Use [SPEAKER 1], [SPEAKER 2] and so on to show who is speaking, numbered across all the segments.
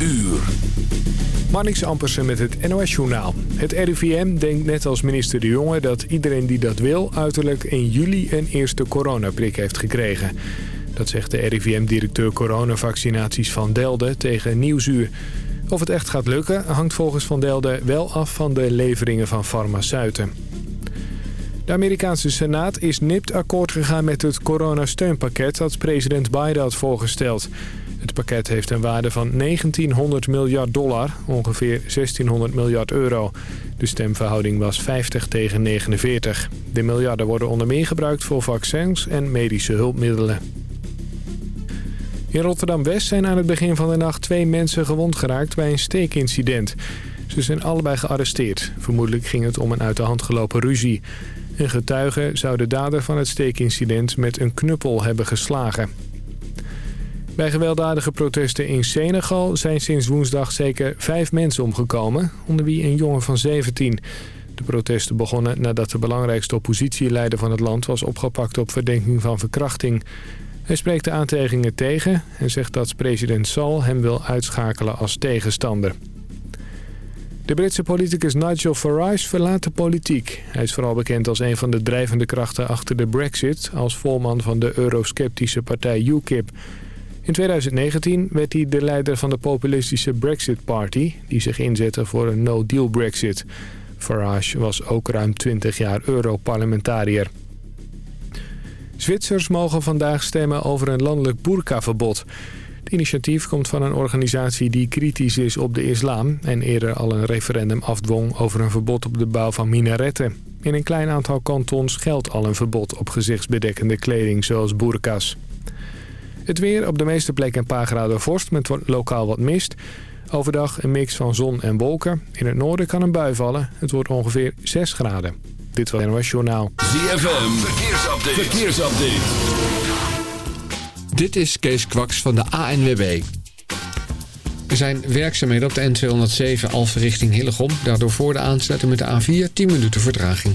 [SPEAKER 1] uur.
[SPEAKER 2] Marnix Ampersen met het NOS-journaal. Het RIVM denkt net als minister De Jonge dat iedereen die dat wil... uiterlijk in juli een eerste coronaprik heeft gekregen. Dat zegt de RIVM-directeur coronavaccinaties Van Delden tegen Nieuwsuur. Of het echt gaat lukken hangt volgens Van Delden wel af van de leveringen van farmaceuten. De Amerikaanse Senaat is nipt akkoord gegaan met het coronasteunpakket dat president Biden had voorgesteld. Het pakket heeft een waarde van 1900 miljard dollar, ongeveer 1600 miljard euro. De stemverhouding was 50 tegen 49. De miljarden worden onder meer gebruikt voor vaccins en medische hulpmiddelen. In Rotterdam-West zijn aan het begin van de nacht twee mensen gewond geraakt bij een steekincident. Ze zijn allebei gearresteerd. Vermoedelijk ging het om een uit de hand gelopen ruzie. Een getuige zou de dader van het steekincident met een knuppel hebben geslagen. Bij gewelddadige protesten in Senegal zijn sinds woensdag zeker vijf mensen omgekomen, onder wie een jongen van 17. De protesten begonnen nadat de belangrijkste oppositieleider van het land was opgepakt op verdenking van verkrachting. Hij spreekt de aantijgingen tegen en zegt dat president Sall hem wil uitschakelen als tegenstander. De Britse politicus Nigel Farage verlaat de politiek. Hij is vooral bekend als een van de drijvende krachten achter de brexit... als voorman van de eurosceptische partij UKIP. In 2019 werd hij de leider van de populistische Brexit Party... die zich inzette voor een no-deal brexit. Farage was ook ruim 20 jaar Europarlementariër. Zwitsers mogen vandaag stemmen over een landelijk boerkaverbod. Het initiatief komt van een organisatie die kritisch is op de islam... en eerder al een referendum afdwong over een verbod op de bouw van minaretten. In een klein aantal kantons geldt al een verbod op gezichtsbedekkende kleding zoals boerka's. Het weer op de meeste plekken een paar graden vorst met lokaal wat mist. Overdag een mix van zon en wolken. In het noorden kan een bui vallen. Het wordt ongeveer 6 graden. Dit was NOS Journaal.
[SPEAKER 1] ZFM, verkeersupdate. verkeersupdate.
[SPEAKER 3] Dit is Kees Kwaks van de ANWB. Er zijn werkzaamheden op de N207 Alphen richting Hillegom. Daardoor voor de aansluiting met de A4 10 minuten vertraging.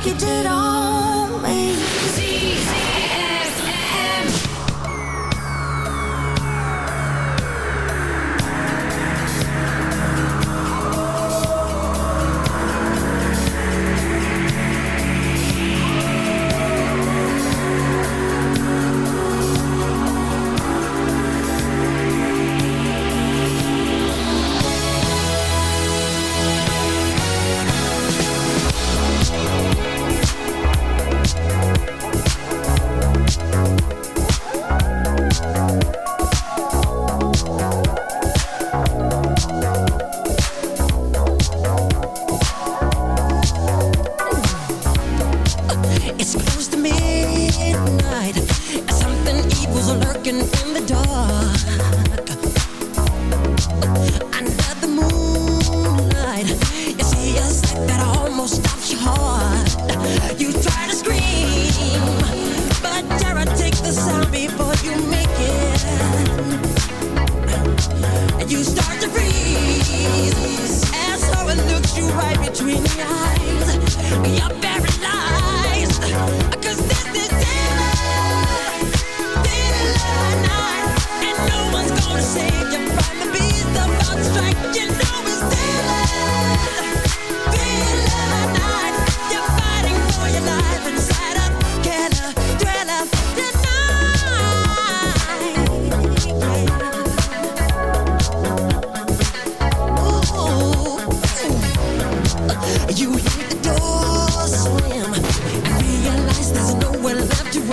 [SPEAKER 4] like
[SPEAKER 1] you do.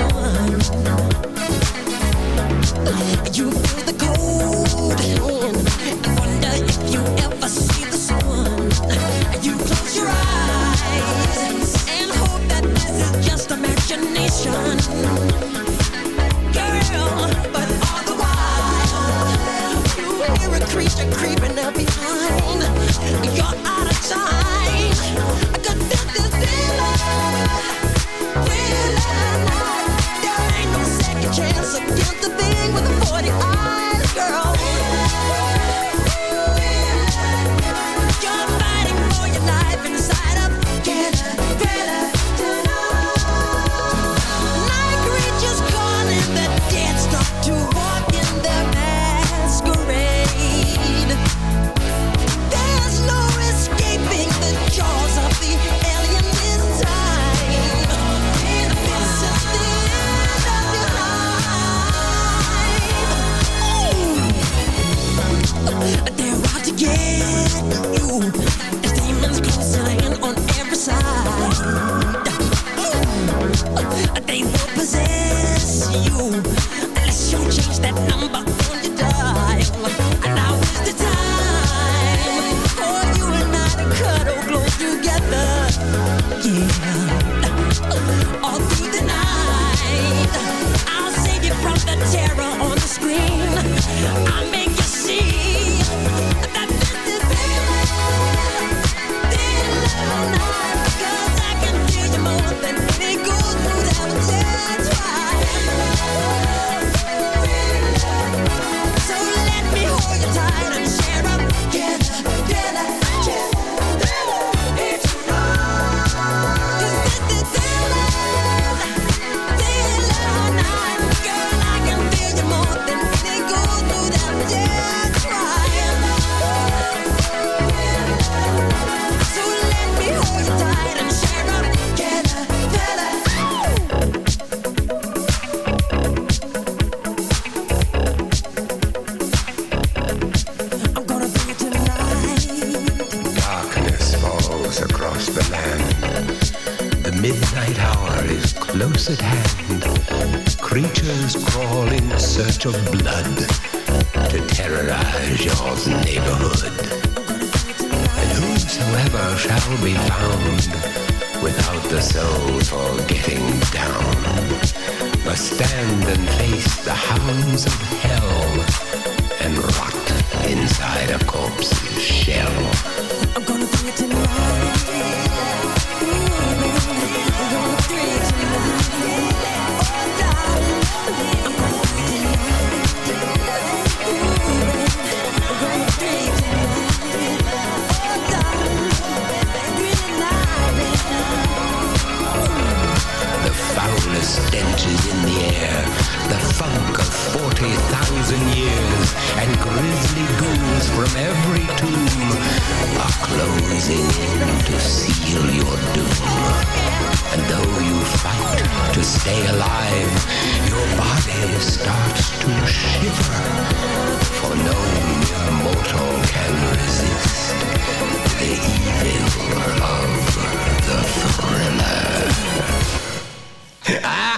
[SPEAKER 1] one.
[SPEAKER 5] You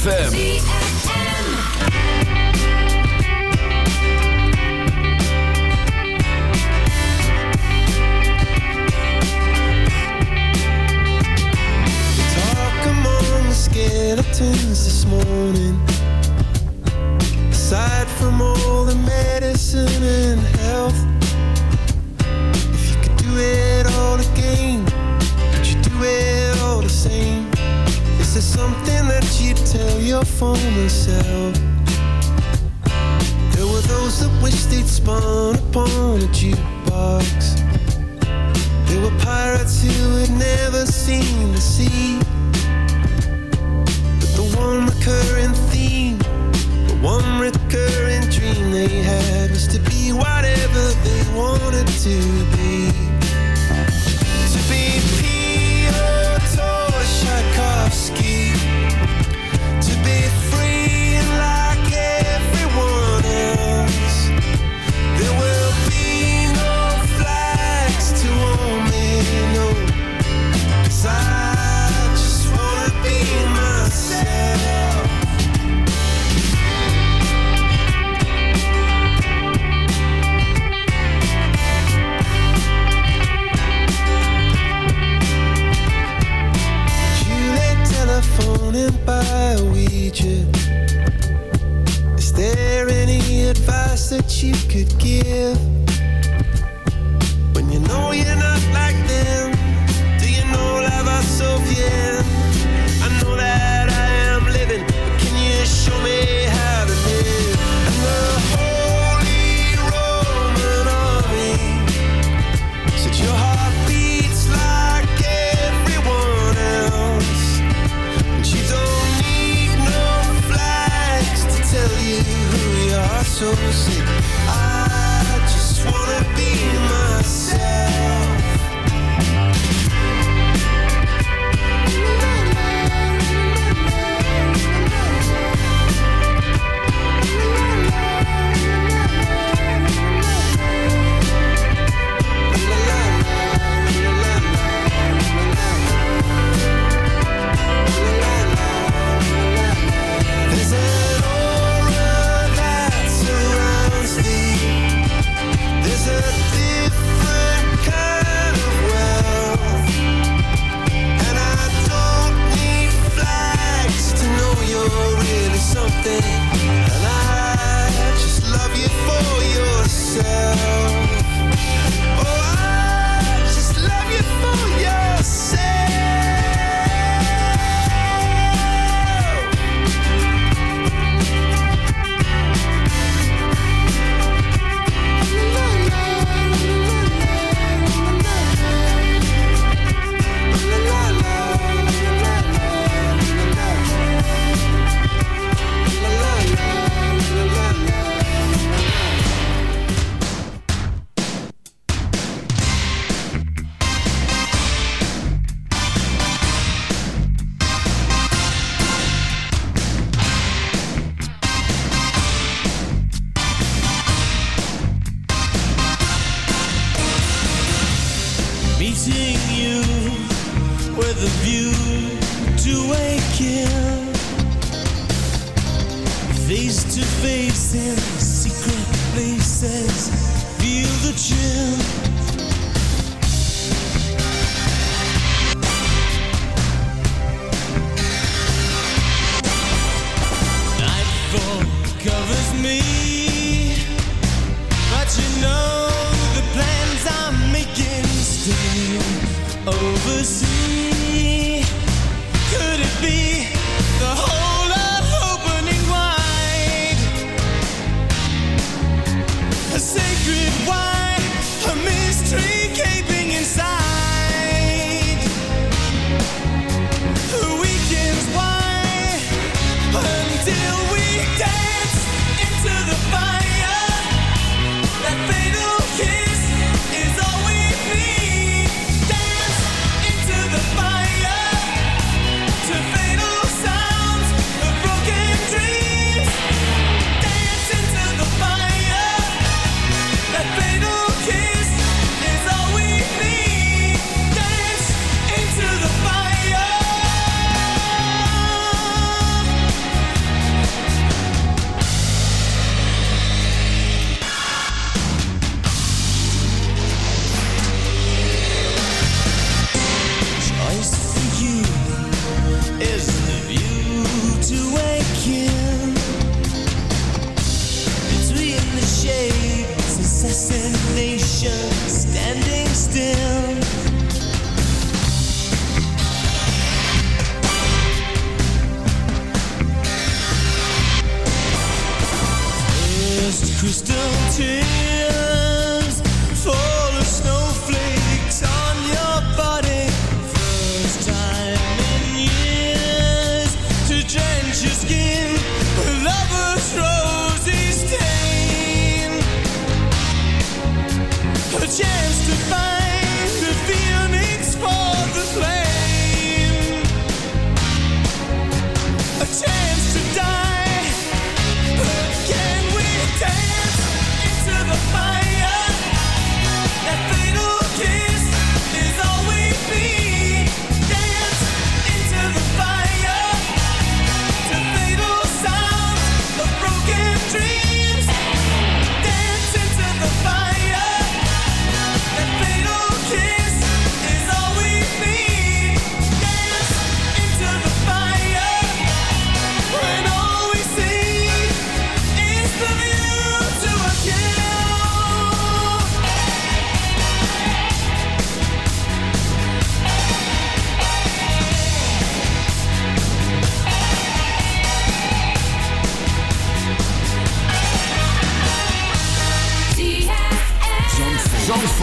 [SPEAKER 5] ZFM.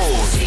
[SPEAKER 5] Rules.